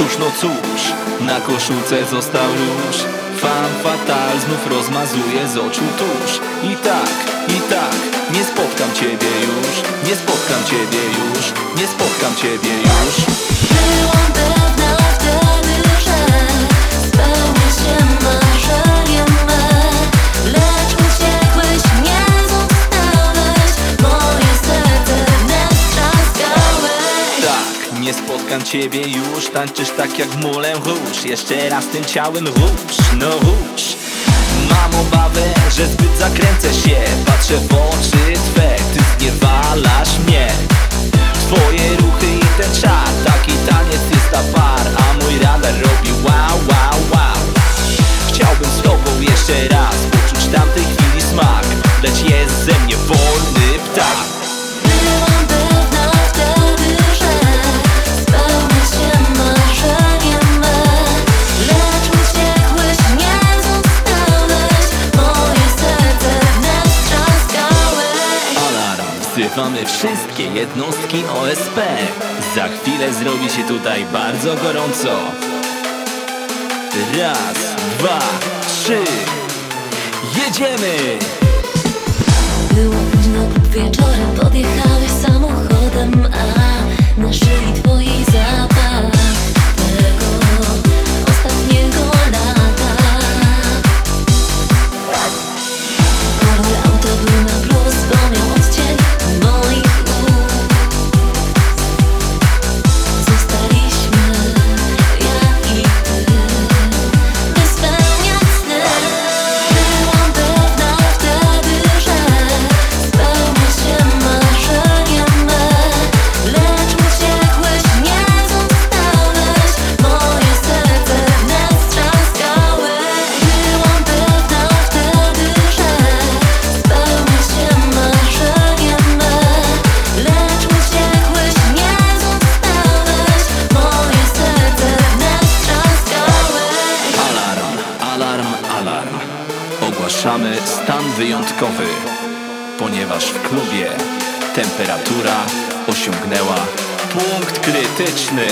Cóż no cóż, na koszulce został róż Fan fatal znów rozmazuje z oczu tusz I tak, i tak, nie spotkam ciebie już. Nie spotkam ciebie już, nie spotkam ciebie już. Byłam spotkam ciebie już Tańczysz tak jak mulę róż Jeszcze raz tym ciałem róż, no róż Mam obawę, że zbyt zakręcę się Patrzę w oczy twe, ty zniewalasz mnie Wzywamy wszystkie jednostki OSP. Za chwilę zrobi się tutaj bardzo gorąco. Raz, dwa, trzy. Jedziemy! Było późno wieczorem Podjechałeś samochodem Ogłaszamy stan wyjątkowy, ponieważ w klubie temperatura osiągnęła punkt krytyczny.